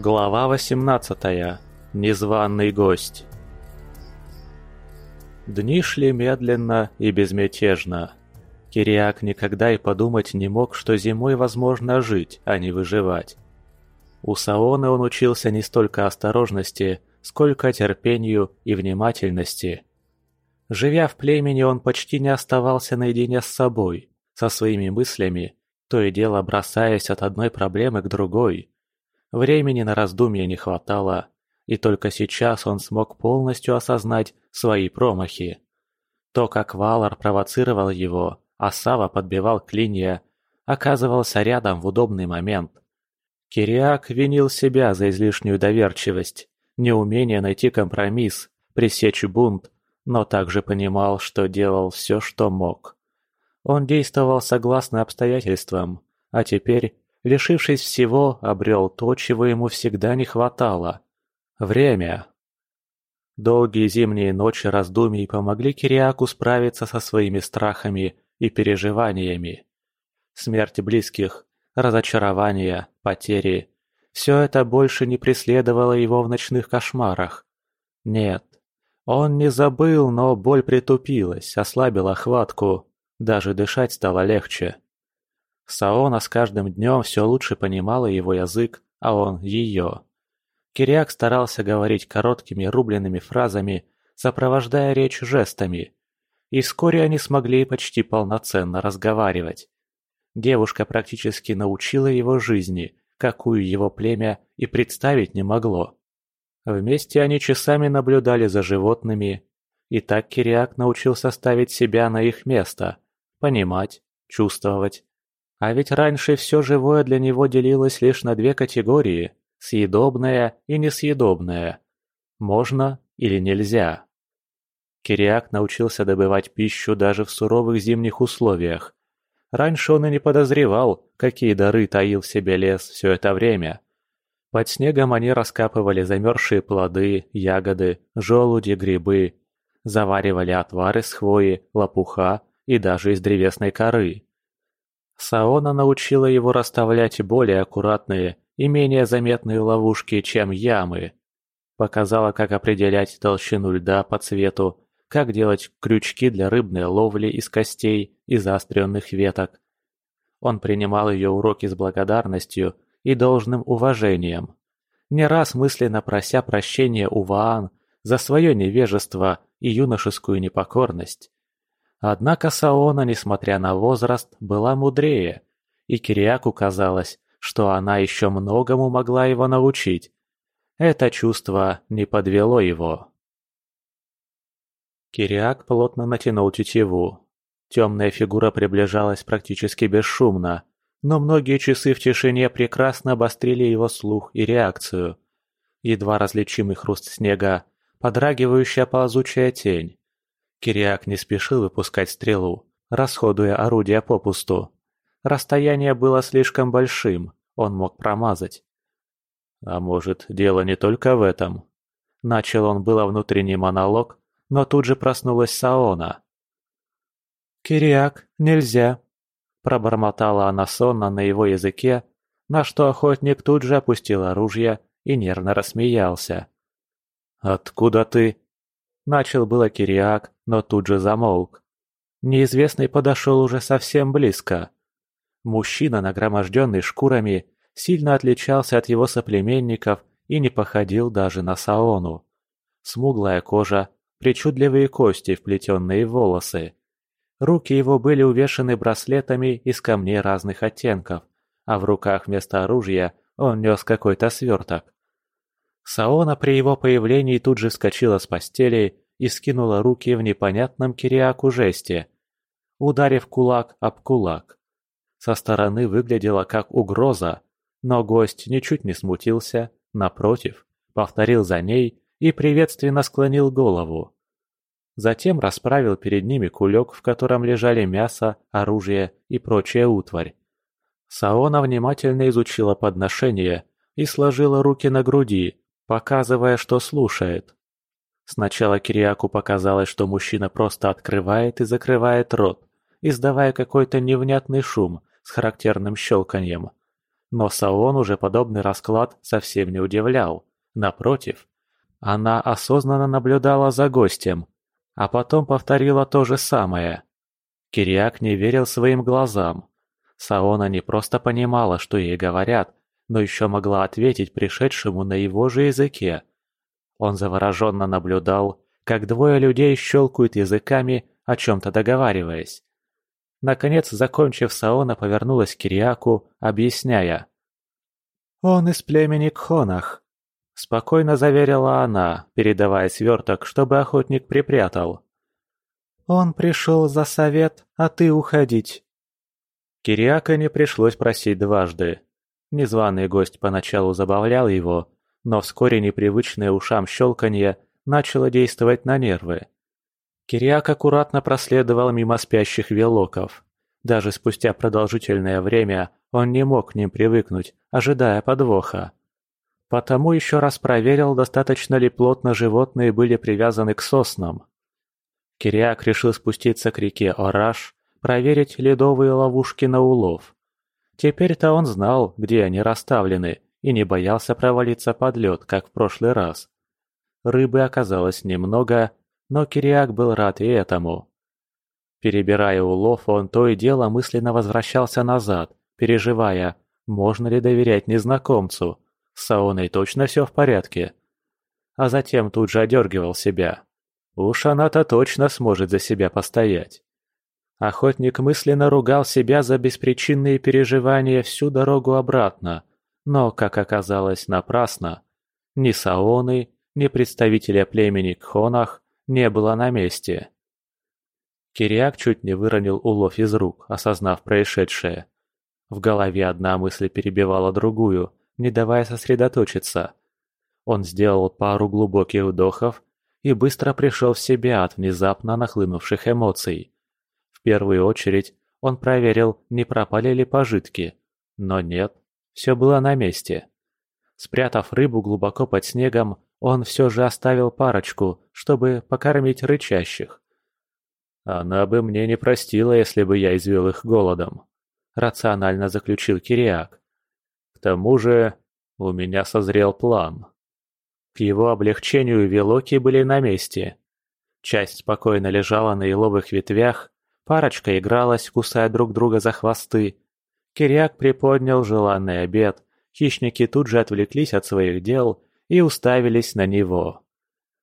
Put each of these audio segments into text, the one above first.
Глава 18. Незваный гость. Дни шли медленно и безмятежно. Кириак никогда и подумать не мог, что зимой возможно жить, а не выживать. У Саоны он учился не столько осторожности, сколько терпению и внимательности. Живя в племени, он почти не оставался наедине с собой, со своими мыслями, то и дело бросаясь от одной проблемы к другой – Времени на раздумья не хватало, и только сейчас он смог полностью осознать свои промахи. То, как Валар провоцировал его, а Сава подбивал клинья, оказывался рядом в удобный момент. Кириак винил себя за излишнюю доверчивость, неумение найти компромисс, пресечь бунт, но также понимал, что делал все, что мог. Он действовал согласно обстоятельствам, а теперь лишившись всего, обрел то, чего ему всегда не хватало – время. Долгие зимние ночи раздумий помогли Кириаку справиться со своими страхами и переживаниями. Смерть близких, разочарования, потери – все это больше не преследовало его в ночных кошмарах. Нет, он не забыл, но боль притупилась, ослабила хватку, даже дышать стало легче. Саона с каждым днем все лучше понимала его язык, а он ее. Кириак старался говорить короткими рубленными фразами, сопровождая речь жестами. И вскоре они смогли почти полноценно разговаривать. Девушка практически научила его жизни, какую его племя и представить не могло. Вместе они часами наблюдали за животными, и так Кириак научился ставить себя на их место, понимать, чувствовать, а ведь раньше все живое для него делилось лишь на две категории – съедобное и несъедобное. Можно или нельзя. Кириак научился добывать пищу даже в суровых зимних условиях. Раньше он и не подозревал, какие дары таил в себе лес все это время. Под снегом они раскапывали замерзшие плоды, ягоды, желуди, грибы, заваривали отвары с хвои, лопуха и даже из древесной коры. Саона научила его расставлять более аккуратные и менее заметные ловушки, чем ямы. Показала, как определять толщину льда по цвету, как делать крючки для рыбной ловли из костей и заостренных веток. Он принимал ее уроки с благодарностью и должным уважением, не раз мысленно прося прощения у Ваан за свое невежество и юношескую непокорность. Однако Саона, несмотря на возраст, была мудрее, и Кириаку казалось, что она еще многому могла его научить. Это чувство не подвело его. Кириак плотно натянул тетиву. Темная фигура приближалась практически бесшумно, но многие часы в тишине прекрасно обострили его слух и реакцию. Едва различимый хруст снега, подрагивающая ползучая тень, Кириак не спешил выпускать стрелу, расходуя орудие попусту. Расстояние было слишком большим, он мог промазать. А может, дело не только в этом? Начал он было внутренний монолог, но тут же проснулась Саона. «Кириак, нельзя!» Пробормотала она сонно на его языке, на что охотник тут же опустил оружие и нервно рассмеялся. «Откуда ты?» Начал было Кириак, но тут же замолк. Неизвестный подошел уже совсем близко. Мужчина, нагроможденный шкурами, сильно отличался от его соплеменников и не походил даже на Саону. Смуглая кожа, причудливые кости, вплетенные в волосы. Руки его были увешаны браслетами из камней разных оттенков, а в руках вместо оружия он нес какой-то сверток. Саона при его появлении тут же вскочила с постели и скинула руки в непонятном кириаку жесте, ударив кулак об кулак. Со стороны выглядело как угроза, но гость ничуть не смутился, напротив, повторил за ней и приветственно склонил голову. Затем расправил перед ними кулек, в котором лежали мясо, оружие и прочая утварь. Саона внимательно изучила подношение и сложила руки на груди, показывая, что слушает. Сначала Кириаку показалось, что мужчина просто открывает и закрывает рот, издавая какой-то невнятный шум с характерным щелканьем. Но Саон уже подобный расклад совсем не удивлял. Напротив, она осознанно наблюдала за гостем, а потом повторила то же самое. Кириак не верил своим глазам. Саона не просто понимала, что ей говорят, но еще могла ответить пришедшему на его же языке. Он завороженно наблюдал, как двое людей щелкают языками, о чем-то договариваясь. Наконец, закончив, Саона повернулась к Кириаку, объясняя. «Он из племени Кхонах», — спокойно заверила она, передавая сверток, чтобы охотник припрятал. «Он пришел за совет, а ты уходить». Кириака не пришлось просить дважды. Незваный гость поначалу забавлял его, но вскоре непривычное ушам щелканье начало действовать на нервы. Кириак аккуратно проследовал мимо спящих велоков. Даже спустя продолжительное время он не мог к ним привыкнуть, ожидая подвоха. Потому еще раз проверил, достаточно ли плотно животные были привязаны к соснам. Кириак решил спуститься к реке Ораш, проверить ледовые ловушки на улов. Теперь-то он знал, где они расставлены, и не боялся провалиться под лед, как в прошлый раз. Рыбы оказалось немного, но Кириак был рад и этому. Перебирая улов, он то и дело мысленно возвращался назад, переживая, можно ли доверять незнакомцу, с Саоной точно все в порядке. А затем тут же одергивал себя. Уж она-то точно сможет за себя постоять. Охотник мысленно ругал себя за беспричинные переживания всю дорогу обратно, но, как оказалось, напрасно. Ни Саоны, ни представителя племени Кхонах не было на месте. Кириак чуть не выронил улов из рук, осознав происшедшее. В голове одна мысль перебивала другую, не давая сосредоточиться. Он сделал пару глубоких вдохов и быстро пришел в себя от внезапно нахлынувших эмоций. В первую очередь он проверил, не пропали ли пожитки. Но нет, все было на месте. Спрятав рыбу глубоко под снегом, он все же оставил парочку, чтобы покормить рычащих. «Она бы мне не простила, если бы я извел их голодом», — рационально заключил Кириак. «К тому же у меня созрел план». К его облегчению велоки были на месте. Часть спокойно лежала на еловых ветвях, парочка игралась, кусая друг друга за хвосты. Кириак приподнял желанный обед, хищники тут же отвлеклись от своих дел и уставились на него.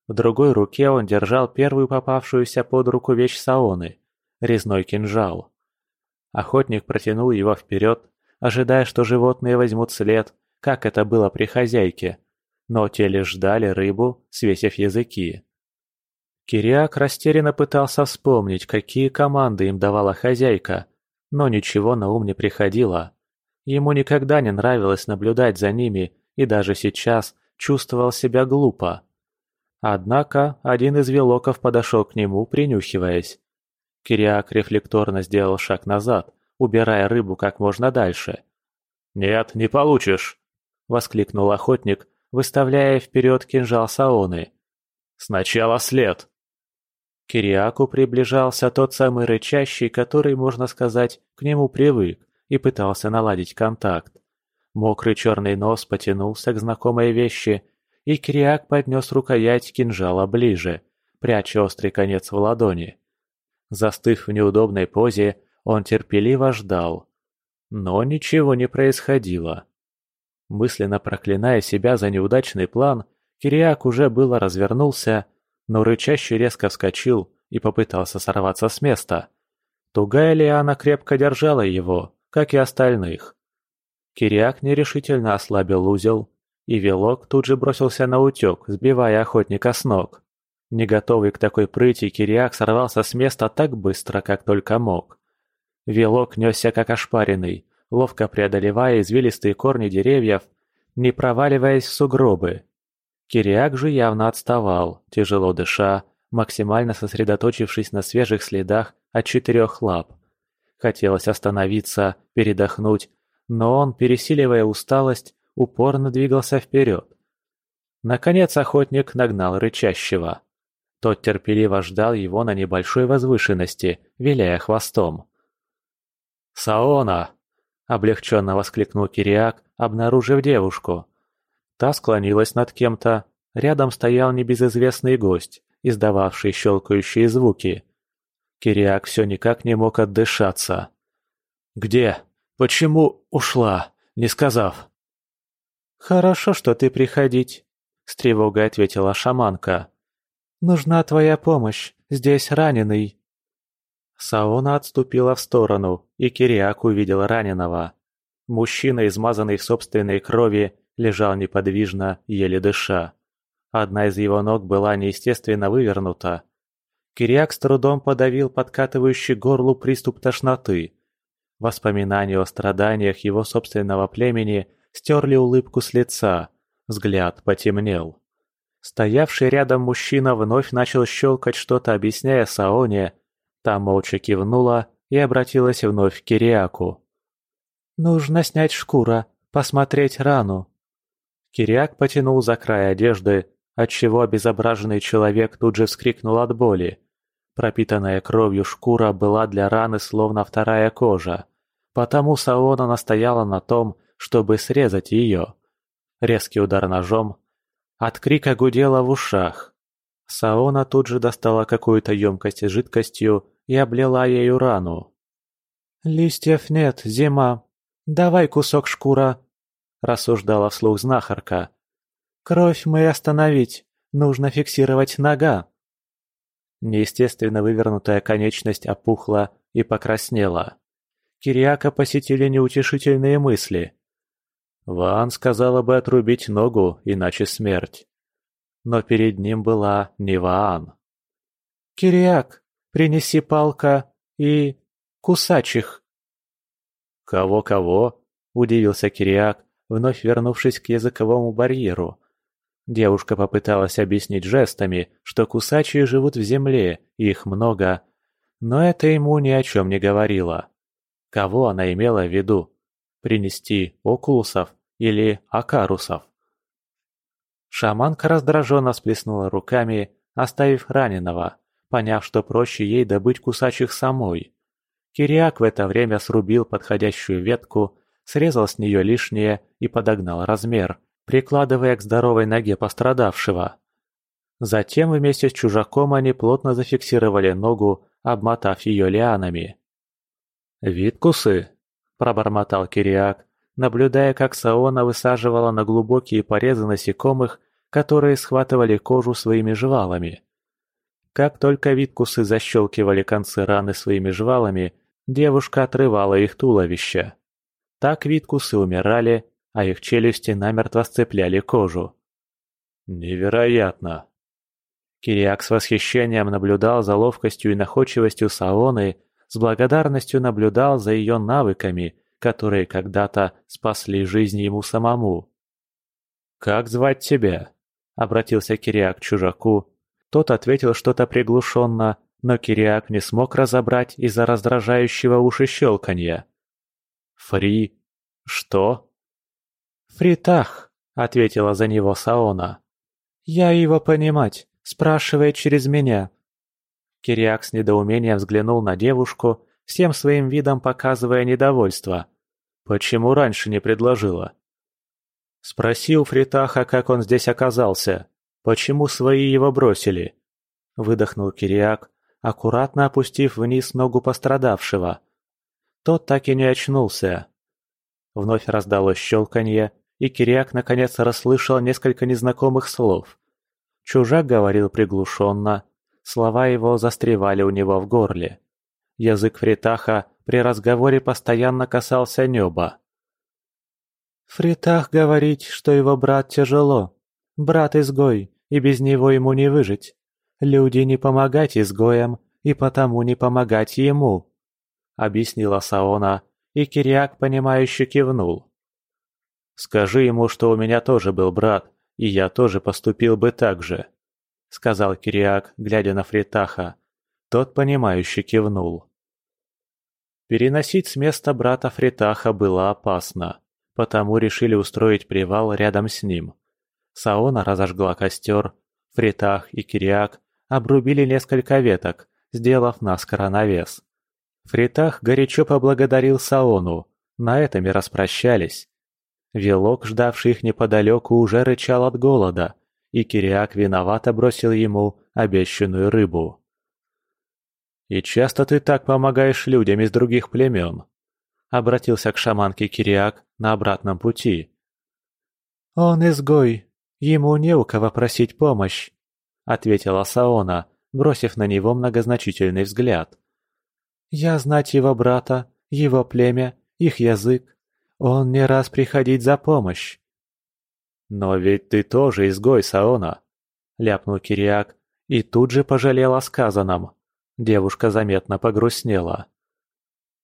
В другой руке он держал первую попавшуюся под руку вещь Саоны – резной кинжал. Охотник протянул его вперед, ожидая, что животные возьмут след, как это было при хозяйке, но те лишь ждали рыбу, свесив языки. Кириак растерянно пытался вспомнить, какие команды им давала хозяйка, но ничего на ум не приходило. Ему никогда не нравилось наблюдать за ними, и даже сейчас чувствовал себя глупо. Однако один из велоков подошел к нему, принюхиваясь. Кириак рефлекторно сделал шаг назад, убирая рыбу как можно дальше. «Нет, не получишь!» — воскликнул охотник, выставляя вперед кинжал Саоны. «Сначала след!» Кириаку приближался тот самый рычащий, который, можно сказать, к нему привык и пытался наладить контакт. Мокрый черный нос потянулся к знакомой вещи, и Кириак поднес рукоять кинжала ближе, пряча острый конец в ладони. Застыв в неудобной позе, он терпеливо ждал. Но ничего не происходило. Мысленно проклиная себя за неудачный план, Кириак уже было развернулся, но рычащий резко вскочил и попытался сорваться с места. Тугая лиана крепко держала его, как и остальных. Кириак нерешительно ослабил узел, и Велок тут же бросился на утек, сбивая охотника с ног. Не готовый к такой прыти, Кириак сорвался с места так быстро, как только мог. Велок несся как ошпаренный, ловко преодолевая извилистые корни деревьев, не проваливаясь в сугробы. Кириак же явно отставал, тяжело дыша, максимально сосредоточившись на свежих следах от четырех лап. Хотелось остановиться, передохнуть, но он, пересиливая усталость, упорно двигался вперед. Наконец охотник нагнал рычащего. Тот терпеливо ждал его на небольшой возвышенности, виляя хвостом. «Саона!» – облегченно воскликнул Кириак, обнаружив девушку. Та склонилась над кем-то, рядом стоял небезызвестный гость, издававший щелкающие звуки. Кириак все никак не мог отдышаться. «Где? Почему ушла? Не сказав?» «Хорошо, что ты приходить», — с тревогой ответила шаманка. «Нужна твоя помощь, здесь раненый». Саона отступила в сторону, и Кириак увидел раненого. Мужчина, измазанный в собственной крови, лежал неподвижно, еле дыша. Одна из его ног была неестественно вывернута. Кириак с трудом подавил подкатывающий горлу приступ тошноты. Воспоминания о страданиях его собственного племени стерли улыбку с лица, взгляд потемнел. Стоявший рядом мужчина вновь начал щелкать что-то, объясняя Саоне. Та молча кивнула и обратилась вновь к Кириаку. «Нужно снять шкура, посмотреть рану». Кириак потянул за край одежды, отчего обезображенный человек тут же вскрикнул от боли. Пропитанная кровью шкура была для раны словно вторая кожа, потому Саона настояла на том, чтобы срезать ее. Резкий удар ножом. От крика гудело в ушах. Саона тут же достала какую-то емкость с жидкостью и облила ею рану. «Листьев нет, зима. Давай кусок шкура», – рассуждала вслух знахарка. «Кровь мы остановить. Нужно фиксировать нога». Неестественно вывернутая конечность опухла и покраснела. Кириака посетили неутешительные мысли. Ван сказала бы отрубить ногу, иначе смерть. Но перед ним была не Ваан. «Кириак, принеси палка и... кусачих!» «Кого-кого?» – удивился Кириак, вновь вернувшись к языковому барьеру. Девушка попыталась объяснить жестами, что кусачие живут в земле, их много, но это ему ни о чем не говорило. Кого она имела в виду? Принести окулусов или акарусов? Шаманка раздраженно сплеснула руками, оставив раненого, поняв, что проще ей добыть кусачих самой. Кириак в это время срубил подходящую ветку, срезал с нее лишнее и подогнал размер, прикладывая к здоровой ноге пострадавшего. Затем вместе с чужаком они плотно зафиксировали ногу, обмотав ее лианами. «Виткусы?» – пробормотал Кириак, наблюдая, как Саона высаживала на глубокие порезы насекомых, которые схватывали кожу своими жвалами. Как только виткусы защелкивали концы раны своими жвалами, девушка отрывала их туловище. Так виткусы умирали, а их челюсти намертво сцепляли кожу. «Невероятно!» Кириак с восхищением наблюдал за ловкостью и находчивостью Саоны, с благодарностью наблюдал за ее навыками, которые когда-то спасли жизнь ему самому. «Как звать тебя?» – обратился Кириак к чужаку. Тот ответил что-то приглушенно, но Кириак не смог разобрать из-за раздражающего уши щелканья. «Фри... что?» «Фритах», — ответила за него Саона. «Я его понимать, спрашивает через меня. Кириак с недоумением взглянул на девушку, всем своим видом показывая недовольство. Почему раньше не предложила? Спросил Фритаха, как он здесь оказался. Почему свои его бросили? Выдохнул Кириак, аккуратно опустив вниз ногу пострадавшего. Тот так и не очнулся. Вновь раздалось щелканье, и Кириак наконец расслышал несколько незнакомых слов. Чужак говорил приглушенно, Слова его застревали у него в горле. Язык Фритаха при разговоре постоянно касался неба. «Фритах говорит, что его брат тяжело. Брат-изгой, и без него ему не выжить. Люди не помогать изгоям, и потому не помогать ему», — объяснила Саона, и Кириак, понимающе кивнул. «Скажи ему, что у меня тоже был брат, и я тоже поступил бы так же», — сказал Кириак, глядя на Фритаха. Тот, понимающе кивнул. Переносить с места брата Фритаха было опасно, потому решили устроить привал рядом с ним. Саона разожгла костер, Фритах и Кириак обрубили несколько веток, сделав наскоро навес. Фритах горячо поблагодарил Саону, На этом и распрощались. Велок, ждавший их неподалеку, уже рычал от голода, и Кириак виновато бросил ему обещанную рыбу. «И часто ты так помогаешь людям из других племен?» — обратился к шаманке Кириак на обратном пути. «Он изгой, ему не у кого просить помощь», — ответила Саона, бросив на него многозначительный взгляд. «Я знать его брата, его племя, их язык. Он не раз приходить за помощь». «Но ведь ты тоже изгой, Саона», — ляпнул Кириак и тут же пожалел о сказанном. Девушка заметно погрустнела.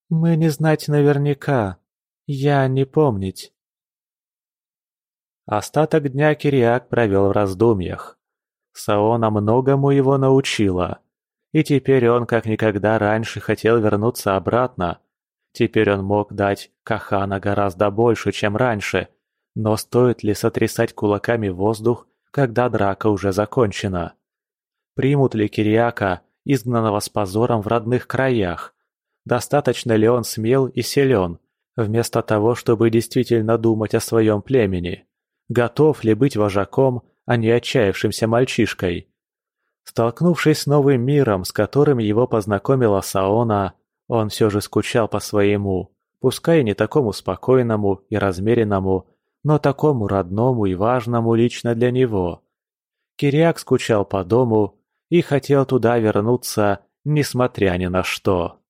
«Мы не знать наверняка. Я не помнить». Остаток дня Кириак провел в раздумьях. Саона многому его научила. И теперь он как никогда раньше хотел вернуться обратно. Теперь он мог дать Кахана гораздо больше, чем раньше. Но стоит ли сотрясать кулаками воздух, когда драка уже закончена? Примут ли Кириака, изгнанного с позором в родных краях? Достаточно ли он смел и силен, вместо того, чтобы действительно думать о своем племени? Готов ли быть вожаком, а не отчаявшимся мальчишкой. Столкнувшись с новым миром, с которым его познакомила Саона, он все же скучал по своему, пускай и не такому спокойному и размеренному, но такому родному и важному лично для него. Кириак скучал по дому и хотел туда вернуться, несмотря ни на что.